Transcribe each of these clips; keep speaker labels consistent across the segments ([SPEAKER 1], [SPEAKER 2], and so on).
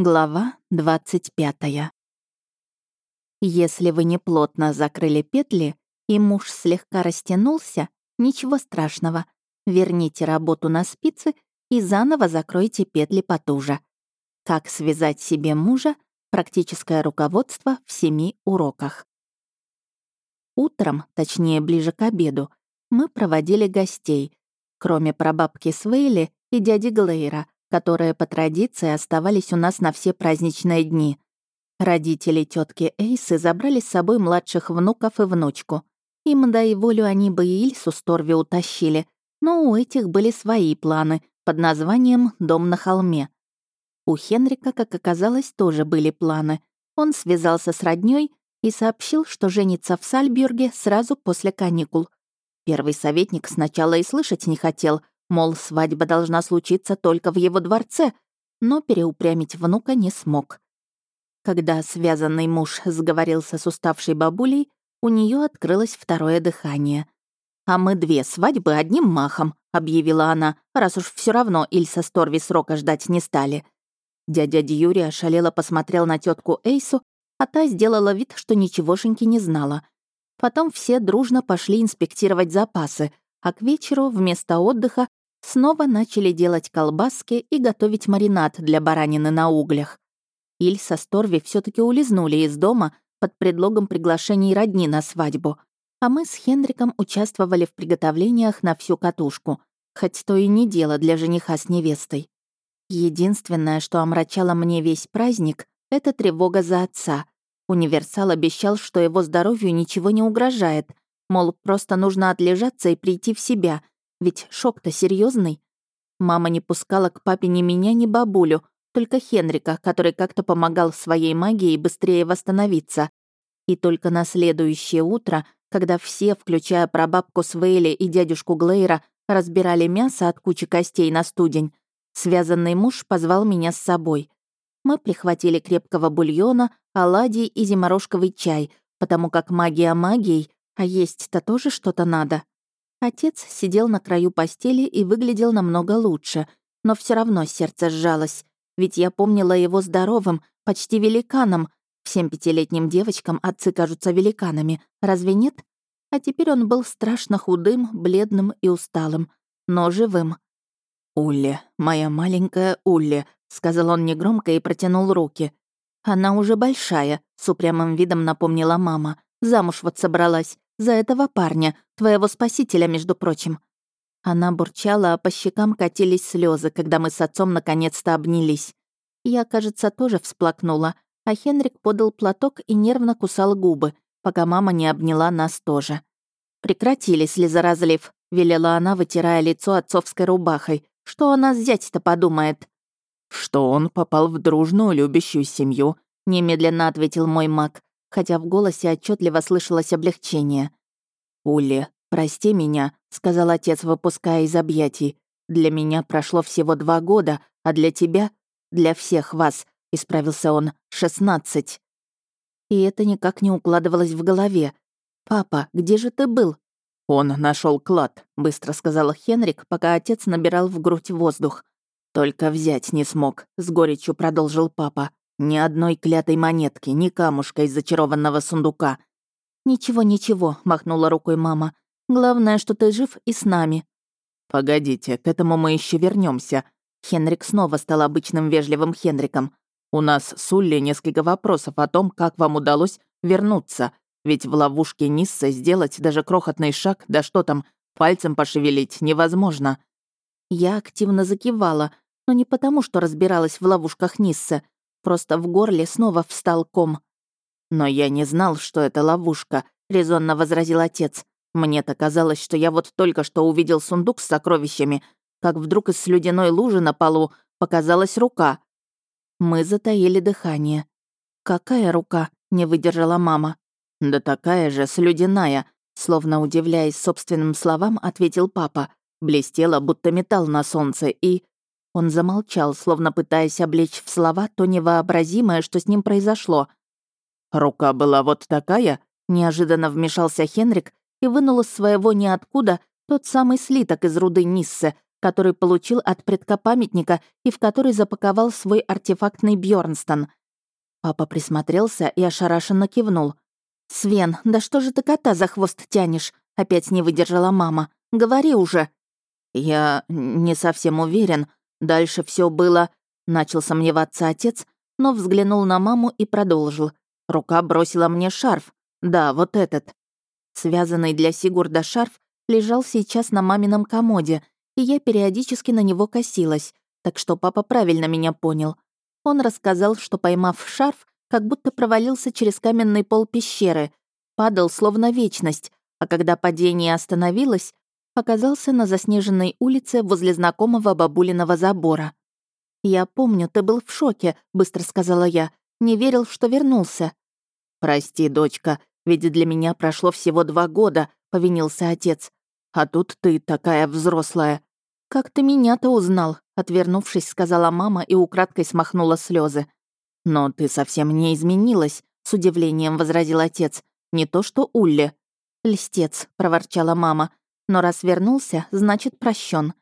[SPEAKER 1] Глава 25. Если вы неплотно закрыли петли, и муж слегка растянулся, ничего страшного. Верните работу на спицы и заново закройте петли потуже. Как связать себе мужа? Практическое руководство в семи уроках. Утром, точнее ближе к обеду, мы проводили гостей, кроме прабабки Свейли и дяди Глейра — которые по традиции оставались у нас на все праздничные дни. Родители тетки Эйсы забрали с собой младших внуков и внучку. Им, да и волю, они бы и Ильсу Сторви утащили, но у этих были свои планы под названием «Дом на холме». У Хенрика, как оказалось, тоже были планы. Он связался с роднёй и сообщил, что женится в Сальбюрге сразу после каникул. Первый советник сначала и слышать не хотел, Мол, свадьба должна случиться только в его дворце, но переупрямить внука не смог. Когда связанный муж сговорился с уставшей бабулей, у нее открылось второе дыхание. «А мы две свадьбы одним махом», — объявила она, раз уж все равно Ильса Сторви срока ждать не стали. Дядя Дьюри ошалело посмотрел на тетку Эйсу, а та сделала вид, что ничегошеньки не знала. Потом все дружно пошли инспектировать запасы, а к вечеру вместо отдыха снова начали делать колбаски и готовить маринад для баранины на углях. Иль со Сторви все таки улизнули из дома под предлогом приглашений родни на свадьбу, а мы с Хенриком участвовали в приготовлениях на всю катушку, хоть то и не дело для жениха с невестой. Единственное, что омрачало мне весь праздник, это тревога за отца. Универсал обещал, что его здоровью ничего не угрожает, мол, просто нужно отлежаться и прийти в себя — ведь шок-то серьезный. Мама не пускала к папе ни меня, ни бабулю, только Хенрика, который как-то помогал своей магией быстрее восстановиться. И только на следующее утро, когда все, включая прабабку Свейли и дядюшку Глейра, разбирали мясо от кучи костей на студень, связанный муж позвал меня с собой. Мы прихватили крепкого бульона, оладий и зиморожковый чай, потому как магия магией, а есть-то тоже что-то надо. Отец сидел на краю постели и выглядел намного лучше, но все равно сердце сжалось, ведь я помнила его здоровым, почти великаном. Всем пятилетним девочкам отцы кажутся великанами, разве нет? А теперь он был страшно худым, бледным и усталым, но живым. «Улли, моя маленькая Улли», — сказал он негромко и протянул руки. «Она уже большая», — с упрямым видом напомнила мама. «Замуж вот собралась. За этого парня, твоего спасителя, между прочим». Она бурчала, а по щекам катились слезы, когда мы с отцом наконец-то обнялись. Я, кажется, тоже всплакнула, а Хенрик подал платок и нервно кусал губы, пока мама не обняла нас тоже. «Прекратили слезоразлив», — велела она, вытирая лицо отцовской рубахой. «Что она с зять-то подумает?»
[SPEAKER 2] «Что он попал в дружную, любящую семью», — немедленно ответил мой маг хотя в голосе отчетливо слышалось облегчение. «Улли, прости меня», — сказал отец, выпуская из объятий. «Для меня прошло всего два года, а для тебя, для всех вас, — исправился он, — шестнадцать». И это никак не укладывалось в голове. «Папа, где же ты был?»
[SPEAKER 3] «Он нашел клад», — быстро сказал Хенрик, пока отец набирал в грудь воздух. «Только взять не смог», — с горечью продолжил папа. Ни одной клятой монетки, ни камушка из зачарованного сундука.
[SPEAKER 1] «Ничего, ничего», — махнула рукой мама. «Главное, что ты жив и с нами».
[SPEAKER 3] «Погодите, к этому мы еще вернемся. Хенрик снова стал обычным вежливым Хенриком. «У нас с Улли несколько вопросов о том, как вам удалось вернуться. Ведь в ловушке Нисса сделать даже крохотный шаг, да что там, пальцем пошевелить невозможно».
[SPEAKER 1] Я активно закивала, но не потому, что разбиралась в ловушках Нисса, Просто в горле снова встал ком.
[SPEAKER 3] «Но я не знал, что это ловушка», — резонно возразил отец. «Мне-то казалось, что я вот только что увидел сундук с сокровищами, как вдруг из слюдяной лужи на полу показалась рука».
[SPEAKER 1] Мы затаили дыхание. «Какая рука?» — не выдержала мама.
[SPEAKER 3] «Да такая же, слюдяная», — словно удивляясь собственным словам, ответил папа. Блестела, будто металл на солнце, и... Он замолчал, словно пытаясь облечь в слова то невообразимое, что с ним произошло. «Рука была вот такая?» — неожиданно вмешался Хенрик и вынул из своего ниоткуда тот самый слиток из руды Ниссе,
[SPEAKER 1] который получил от предкопамятника и в который запаковал свой артефактный Бьорнстон. Папа присмотрелся и ошарашенно кивнул. «Свен, да что же ты кота за хвост тянешь?» — опять не выдержала мама. «Говори уже».
[SPEAKER 3] «Я не совсем уверен. Дальше все было...» Начал сомневаться отец, но взглянул на маму и продолжил. Рука бросила мне шарф. Да, вот этот. Связанный для Сигурда шарф лежал сейчас на мамином комоде, и я периодически на него косилась, так что папа правильно меня понял. Он рассказал, что, поймав шарф, как будто провалился через каменный пол пещеры, падал словно вечность, а когда падение остановилось, оказался на заснеженной улице возле знакомого бабулиного забора. «Я помню, ты был в шоке», — быстро сказала я. «Не верил, что вернулся». «Прости, дочка, ведь для меня прошло всего два года», — повинился отец. «А тут ты такая взрослая». «Как ты меня-то узнал?» — отвернувшись, сказала мама и украдкой смахнула слезы. «Но ты совсем не изменилась», — с удивлением возразил отец. «Не то что Улли». «Льстец», — проворчала мама. «Но раз вернулся, значит, прощен.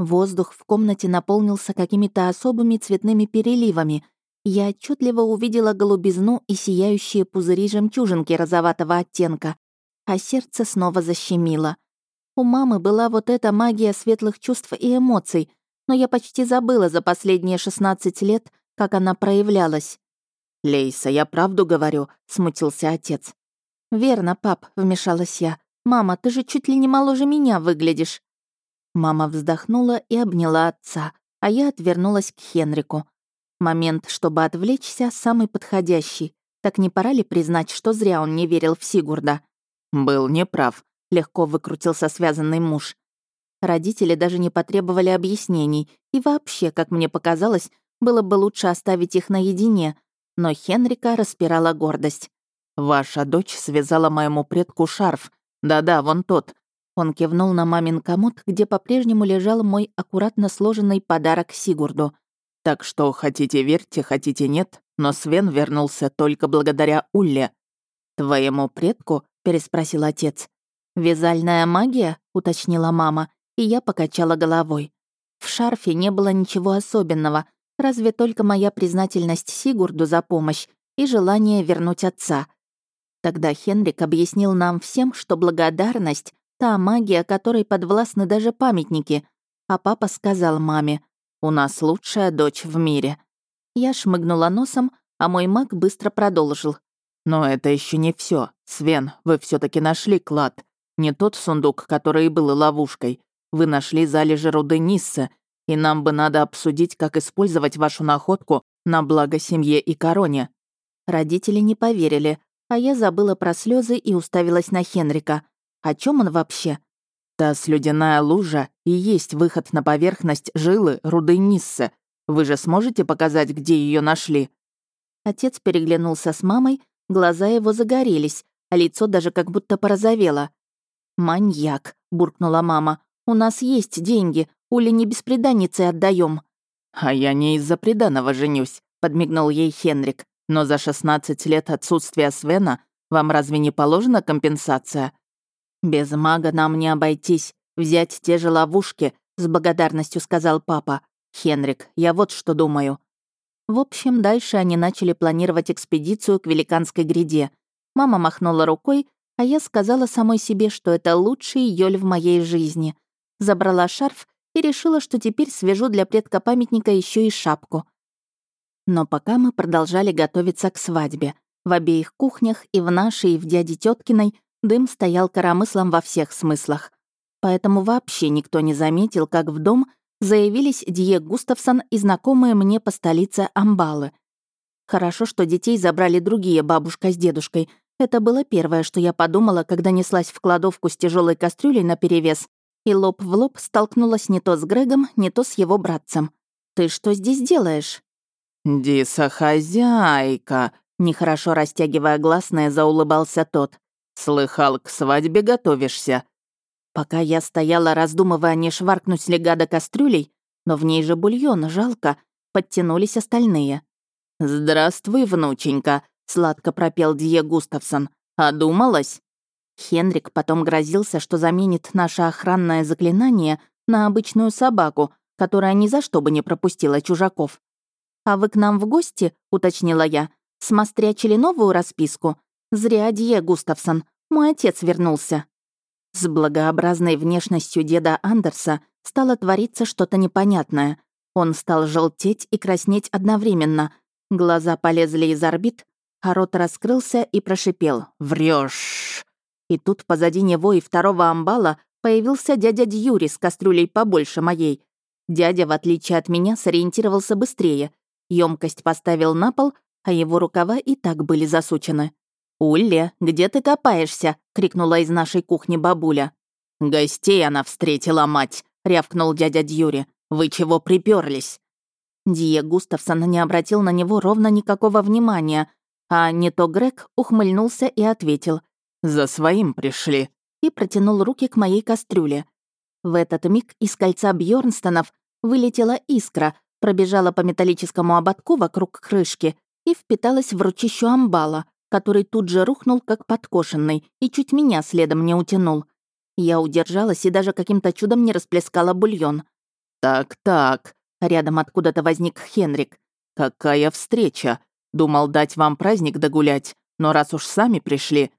[SPEAKER 3] Воздух в комнате наполнился какими-то особыми цветными переливами. Я отчетливо увидела голубизну и сияющие пузыри жемчужинки розоватого оттенка, а сердце снова защемило. У мамы была вот эта магия светлых чувств и эмоций, но я почти забыла за последние 16 лет, как она проявлялась. «Лейса, я правду говорю», — смутился отец. «Верно, пап», — вмешалась я. «Мама, ты же чуть ли не моложе меня выглядишь». Мама вздохнула и обняла отца, а я отвернулась к Хенрику. Момент, чтобы отвлечься, самый подходящий. Так не пора ли признать, что зря он не верил в Сигурда? «Был неправ», — легко выкрутился связанный муж. Родители даже не потребовали объяснений, и вообще, как мне показалось, было бы лучше оставить их наедине, но Хенрика распирала гордость. «Ваша дочь связала моему предку шарф. Да-да, вон тот. Он кивнул на мамин комод, где по-прежнему лежал мой аккуратно сложенный подарок Сигурду. «Так что, хотите верьте, хотите нет, но Свен вернулся только благодаря Улле». «Твоему предку?» — переспросил отец. «Вязальная магия?» — уточнила мама, и я покачала головой. В шарфе не было ничего особенного, разве только моя признательность Сигурду за помощь и желание вернуть отца. Тогда Хенрик объяснил нам всем, что благодарность Та магия, которой подвластны даже памятники. А папа сказал маме, «У нас лучшая дочь в мире». Я шмыгнула носом, а мой маг быстро продолжил. «Но это еще не все. Свен, вы все таки нашли клад. Не тот сундук, который был ловушкой. Вы нашли залежи руды Нисса, и нам бы надо обсудить, как использовать вашу находку на благо семье и короне». Родители не поверили, а я забыла про слезы и уставилась на Хенрика. О чем он вообще? Та слюдяная лужа и есть выход на поверхность жилы руды Ниссе. Вы же сможете показать, где ее нашли?» Отец переглянулся с мамой, глаза его загорелись, а лицо даже как будто порозовело. «Маньяк», — буркнула мама. «У нас есть деньги, Ули не беспреданницы отдаем. «А я не из-за преданного женюсь», — подмигнул ей Хенрик. «Но за 16 лет отсутствия Свена вам разве не положена компенсация? «Без мага нам не обойтись. Взять те же ловушки», — с благодарностью сказал папа. «Хенрик, я вот что думаю». В общем, дальше они начали планировать экспедицию к Великанской гряде. Мама махнула рукой, а я сказала самой себе, что это лучший ёль в моей жизни. Забрала шарф и решила, что теперь свяжу для предка памятника еще и шапку. Но пока мы продолжали готовиться к свадьбе. В обеих кухнях, и в нашей, и в дяде Теткиной, Дым стоял коромыслом во всех смыслах. Поэтому вообще никто не заметил, как в дом заявились Дие Густавсон и знакомые мне по столице Амбалы. Хорошо, что детей забрали другие бабушка с дедушкой. Это было первое, что я подумала, когда неслась в кладовку с тяжелой кастрюлей наперевес и лоб в лоб столкнулась не то с Грегом, не то с его братцем. «Ты что здесь делаешь?»
[SPEAKER 2] «Диса хозяйка», — нехорошо растягивая гласное, заулыбался тот. «Слыхал, к свадьбе готовишься?»
[SPEAKER 1] Пока я стояла, раздумывая, не шваркнуть ли гада кастрюлей, но в ней же бульон, жалко, подтянулись остальные.
[SPEAKER 2] «Здравствуй, внученька», — сладко пропел Дье Густавсон. «Одумалась?»
[SPEAKER 1] Хенрик потом грозился, что заменит наше охранное заклинание на обычную собаку, которая ни за что бы не пропустила чужаков. «А вы к нам в гости?» — уточнила я. «Смострячили новую расписку? Зря Дье Густавсон. Мой отец вернулся». С благообразной внешностью деда Андерса стало твориться что-то непонятное. Он стал желтеть и краснеть одновременно. Глаза полезли из орбит, а рот раскрылся и прошипел «Врёшь!». И тут позади него и второго амбала появился дядя Дьюри с кастрюлей побольше моей. Дядя, в отличие от меня, сориентировался быстрее. Емкость поставил на пол, а его рукава и так были засучены. «Улле, где ты копаешься?» — крикнула из нашей кухни бабуля. «Гостей она встретила, мать!» — рявкнул дядя Дьюри. «Вы чего приперлись? Дие Густавсон не обратил на него ровно никакого внимания, а не то Грег ухмыльнулся и ответил. «За своим пришли», и протянул руки к моей кастрюле. В этот миг из кольца Бьорнстонов вылетела искра, пробежала по металлическому ободку вокруг крышки и впиталась в ручищу амбала, который тут же рухнул, как подкошенный, и чуть меня следом не утянул. Я удержалась и даже каким-то чудом не расплескала бульон. «Так-так», — рядом откуда-то возник Хенрик. «Какая встреча! Думал дать вам праздник догулять, но раз уж сами пришли.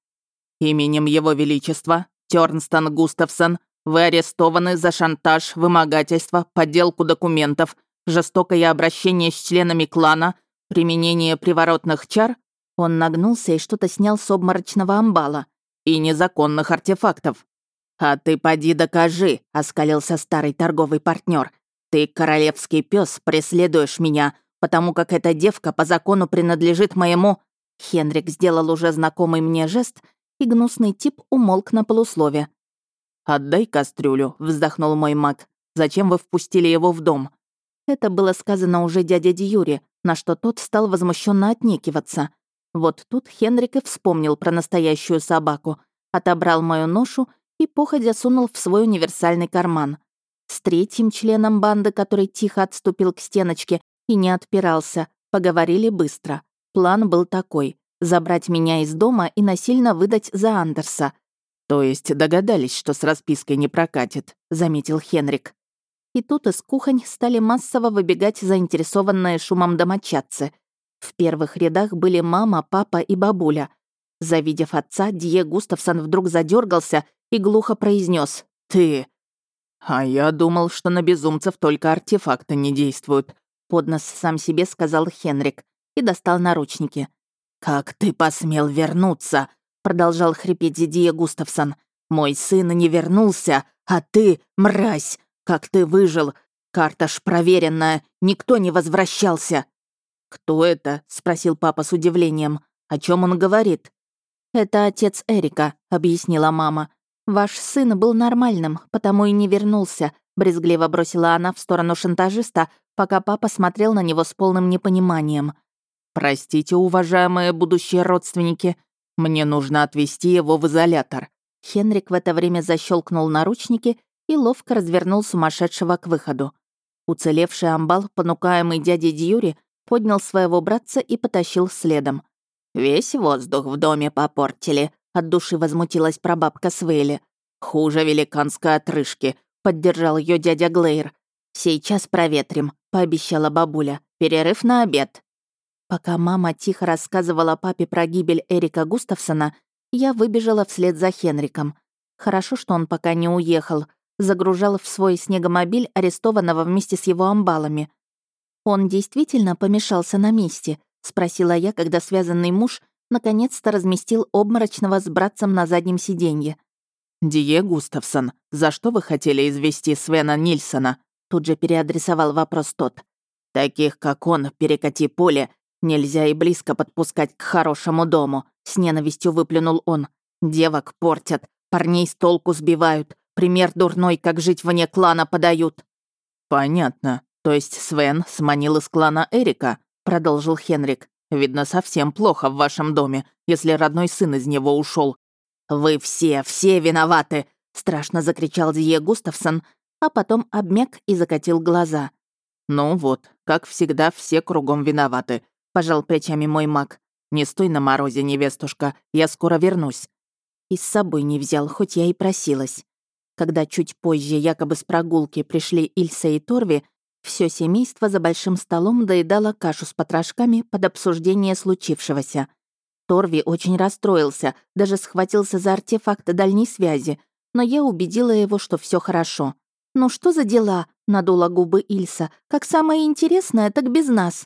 [SPEAKER 1] Именем Его Величества, Тёрнстон Густавсон, вы арестованы за шантаж, вымогательство, подделку документов, жестокое обращение с членами клана, применение приворотных чар он нагнулся и что-то снял с обморочного амбала. «И незаконных артефактов». «А ты поди докажи», — оскалился старый торговый партнер. «Ты, королевский пес, преследуешь меня, потому как эта девка по закону принадлежит моему...» Хенрик сделал уже знакомый мне жест, и гнусный тип умолк на полуслове. «Отдай кастрюлю», — вздохнул мой маг. «Зачем вы впустили его в дом?» Это было сказано уже дяде Дьюре, на что тот стал возмущенно отнекиваться. Вот тут Хенрик и вспомнил про настоящую собаку, отобрал мою ношу и походя сунул в свой универсальный карман. С третьим членом банды, который тихо отступил к стеночке и не отпирался, поговорили быстро. План был такой — забрать меня из дома и насильно выдать за Андерса. «То есть догадались, что с распиской не прокатит», — заметил Хенрик. И тут из кухонь стали массово выбегать заинтересованные шумом домочадцы. В первых рядах были мама, папа и бабуля. Завидев отца, Дье Густавсон вдруг задергался и глухо произнес: «Ты!» «А я думал, что на безумцев только артефакты не действуют», поднос сам себе сказал Хенрик и достал наручники. «Как ты посмел вернуться?» продолжал хрипеть Дидье Густавсон. «Мой сын не вернулся, а ты, мразь! Как ты выжил? Карта ж проверенная, никто не возвращался!» «Кто это?» — спросил папа с удивлением. «О чем он говорит?» «Это отец Эрика», — объяснила мама. «Ваш сын был нормальным, потому и не вернулся», — брезгливо бросила она в сторону шантажиста, пока папа смотрел на него с полным непониманием. «Простите, уважаемые будущие родственники, мне нужно отвезти его в изолятор». Хенрик в это время защелкнул наручники и ловко развернул сумасшедшего к выходу. Уцелевший амбал, понукаемый дядей Дьюри, поднял своего братца и потащил следом. «Весь воздух в доме попортили», — от души возмутилась прабабка Свейли. «Хуже великанской отрыжки», — поддержал ее дядя Глейр. «Сейчас проветрим», — пообещала бабуля. «Перерыв на обед». Пока мама тихо рассказывала папе про гибель Эрика Густавсона, я выбежала вслед за Хенриком. Хорошо, что он пока не уехал. Загружал в свой снегомобиль арестованного вместе с его амбалами. «Он действительно помешался на месте?» — спросила я, когда связанный муж наконец-то разместил обморочного с братцем на заднем сиденье. «Дие Густавсон, за что вы хотели извести Свена Нильсона?» Тут же переадресовал вопрос тот. «Таких, как он, перекати поле, нельзя и близко подпускать к хорошему дому», с ненавистью выплюнул он. «Девок портят, парней с толку сбивают, пример дурной, как жить вне клана подают». «Понятно», «То есть Свен сманил из клана Эрика?» — продолжил Хенрик. «Видно, совсем плохо в вашем доме, если родной сын из него ушел. «Вы все, все виноваты!» — страшно закричал Дье Густавсон, а потом обмяк и закатил глаза. «Ну вот, как всегда, все кругом виноваты», — пожал плечами мой маг. «Не стой на морозе, невестушка, я скоро вернусь». И с собой не взял, хоть я и просилась. Когда чуть позже, якобы с прогулки, пришли Ильса и Торви, все семейство за большим столом доедало кашу с потрошками под обсуждение случившегося. Торви очень расстроился, даже схватился за артефакт дальней связи, но я убедила его, что все хорошо. «Ну что за дела?» — надула губы Ильса. «Как самое интересное, так без нас».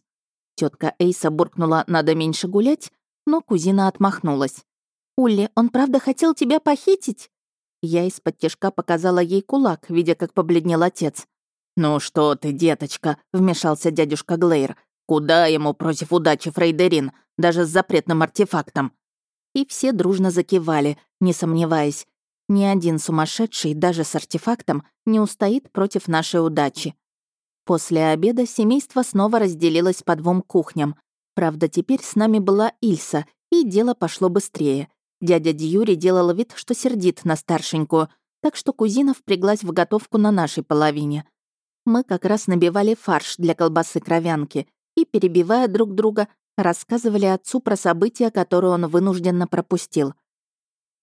[SPEAKER 1] Тетка Эйса буркнула «надо меньше гулять», но кузина отмахнулась. «Улли, он правда хотел тебя похитить?» Я из-под тяжка показала ей кулак, видя, как побледнел отец.
[SPEAKER 2] «Ну что ты, деточка», — вмешался дядюшка Глейр. «Куда ему против удачи Фрейдерин, даже с запретным артефактом?»
[SPEAKER 1] И все дружно закивали, не сомневаясь. Ни один сумасшедший, даже с артефактом, не устоит против нашей удачи. После обеда семейство снова разделилось по двум кухням. Правда, теперь с нами была Ильса, и дело пошло быстрее. Дядя Дьюри делал вид, что сердит на старшенькую, так что кузина впряглась в готовку на нашей половине. Мы как раз набивали фарш для колбасы-кровянки и, перебивая друг друга, рассказывали отцу про события, которые он вынужденно пропустил.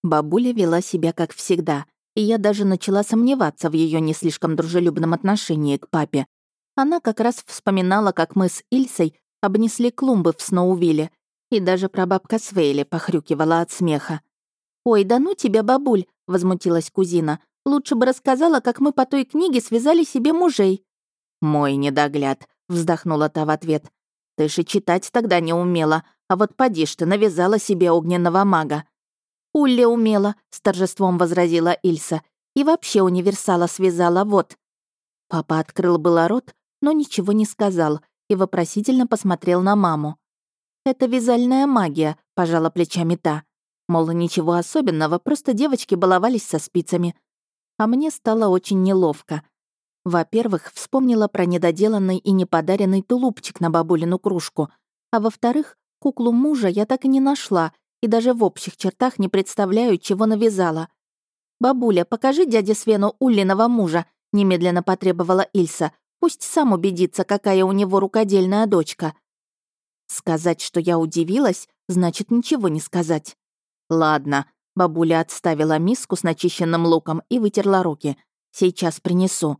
[SPEAKER 1] Бабуля вела себя как всегда, и я даже начала сомневаться в ее не слишком дружелюбном отношении к папе. Она как раз вспоминала, как мы с Ильсой обнесли клумбы в Сноувилле, и даже прабабка Свейли похрюкивала от смеха. «Ой, да ну тебя, бабуль!» — возмутилась кузина. Лучше бы рассказала, как мы по той книге связали себе мужей».
[SPEAKER 2] «Мой недогляд», — вздохнула та в ответ. «Ты же читать тогда не умела, а вот поди ж ты навязала себе огненного мага».
[SPEAKER 1] «Улля умела», — с торжеством возразила Ильса. «И вообще универсала связала, вот». Папа открыл было рот, но ничего не сказал и вопросительно посмотрел на маму. «Это вязальная магия», — пожала плечами та. Мол, ничего особенного, просто девочки баловались со спицами а мне стало очень неловко. Во-первых, вспомнила про недоделанный и неподаренный тулупчик на бабулину кружку, а во-вторых, куклу мужа я так и не нашла и даже в общих чертах не представляю, чего навязала. «Бабуля, покажи дяде Свену Уллиного мужа», — немедленно потребовала Ильса. «Пусть сам убедится, какая у него рукодельная дочка». Сказать, что я удивилась, значит ничего не сказать. «Ладно, Бабуля отставила миску с начищенным луком и вытерла руки. «Сейчас принесу».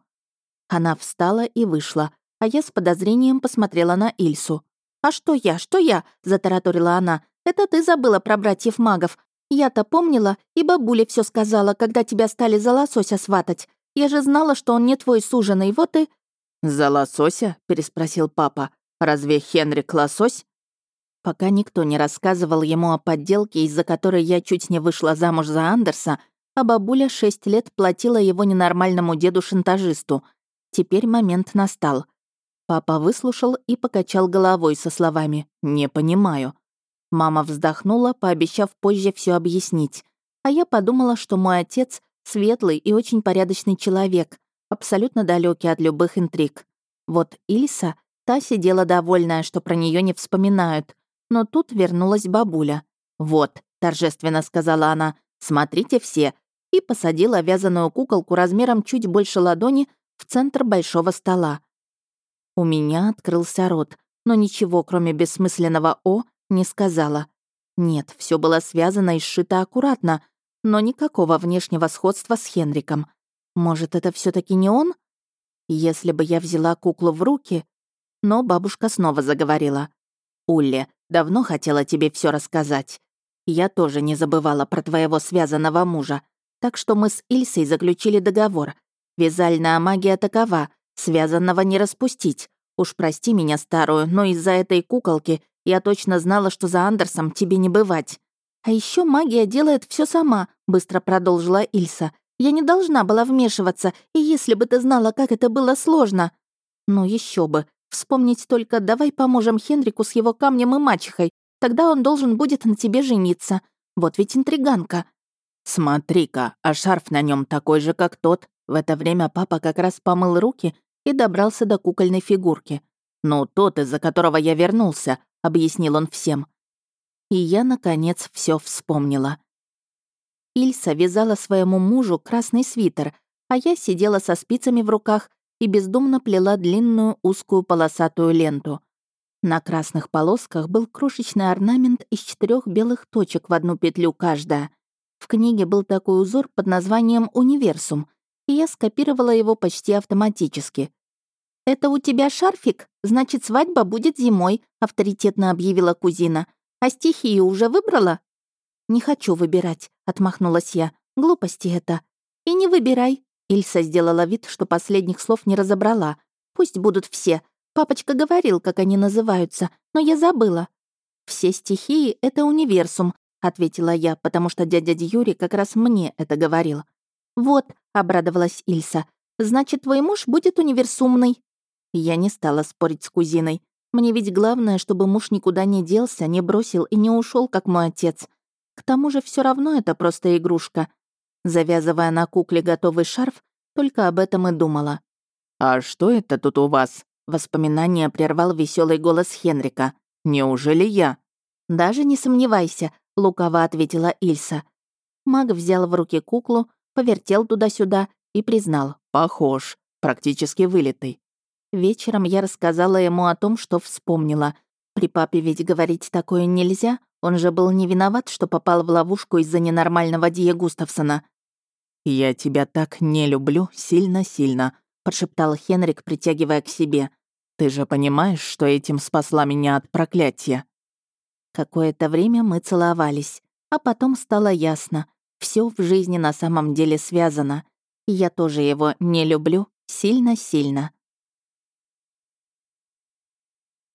[SPEAKER 1] Она встала и вышла, а я с подозрением посмотрела на Ильсу. «А что я, что я?» — затараторила она. «Это ты забыла про братьев магов. Я-то помнила, и бабуля все сказала, когда тебя стали за лосося сватать. Я же знала, что он не твой суженый, вот и...»
[SPEAKER 2] «За лосося?» — переспросил папа. «Разве Хенрик лосось?»
[SPEAKER 1] Пока никто не рассказывал ему о подделке, из-за которой я чуть не вышла замуж за Андерса, а бабуля шесть лет платила его ненормальному деду-шантажисту. Теперь момент настал. Папа выслушал и покачал головой со словами «Не понимаю». Мама вздохнула, пообещав позже все объяснить. А я подумала, что мой отец — светлый и очень порядочный человек, абсолютно далекий от любых интриг. Вот Ильса, та сидела довольная, что про нее не вспоминают, но тут вернулась бабуля. «Вот», — торжественно сказала она, — «смотрите все», и посадила вязаную куколку размером чуть больше ладони в центр большого стола. У меня открылся рот, но ничего, кроме бессмысленного «о», не сказала. Нет, все было связано и сшито аккуратно, но никакого внешнего сходства с Хенриком. Может, это все таки не он? Если бы я взяла куклу в руки... Но бабушка снова заговорила. «Улли, Давно хотела тебе все рассказать. Я тоже не забывала про твоего связанного мужа. Так что мы с Ильсой заключили договор. Вязальная магия такова, связанного не распустить. Уж прости меня, старую, но из-за этой куколки я точно знала, что за Андерсом тебе не бывать. А еще магия делает все сама, быстро продолжила Ильса. Я не должна была вмешиваться, и если бы ты знала, как это было сложно. Ну еще бы, Вспомнить только «давай поможем Хенрику с его камнем и мачехой, тогда он должен будет на тебе жениться». Вот ведь интриганка.
[SPEAKER 2] «Смотри-ка, а шарф на нем такой же, как тот». В это время папа как раз помыл руки и добрался до кукольной фигурки. «Ну, тот, из-за которого я вернулся», — объяснил он всем. И я, наконец, все вспомнила.
[SPEAKER 1] Ильса вязала своему мужу красный свитер, а я сидела со спицами в руках и бездумно плела длинную узкую полосатую ленту. На красных полосках был крошечный орнамент из четырех белых точек в одну петлю каждая. В книге был такой узор под названием «Универсум», и я скопировала его почти автоматически. «Это у тебя шарфик? Значит, свадьба будет зимой», — авторитетно объявила кузина. «А стихии уже выбрала?» «Не хочу выбирать», — отмахнулась я. «Глупости это». «И не выбирай». Ильса сделала вид, что последних слов не разобрала. «Пусть будут все. Папочка говорил, как они называются, но я забыла». «Все стихии — это универсум», — ответила я, потому что дядя Юрий как раз мне это говорил. «Вот», — обрадовалась Ильса, «значит, твой муж будет универсумный». Я не стала спорить с кузиной. Мне ведь главное, чтобы муж никуда не делся, не бросил и не ушел, как мой отец. К тому же все равно это просто игрушка. Завязывая на кукле готовый шарф, только об этом и думала.
[SPEAKER 2] «А что это тут у вас?» Воспоминание прервал веселый голос Хенрика. «Неужели я?»
[SPEAKER 1] «Даже не сомневайся», — лукаво ответила Ильса. Маг взял в руки куклу, повертел туда-сюда и признал.
[SPEAKER 2] «Похож, практически вылитый».
[SPEAKER 1] Вечером я рассказала ему о том, что вспомнила. При папе ведь говорить такое нельзя, он же был не виноват, что попал в ловушку из-за ненормального Дия Густавсона.
[SPEAKER 2] «Я тебя так не люблю, сильно-сильно», — прошептал Хенрик, притягивая к себе. «Ты же понимаешь, что этим спасла меня от проклятия?»
[SPEAKER 1] Какое-то время мы целовались, а потом стало ясно. Все в жизни на самом деле связано. я тоже его не люблю сильно-сильно.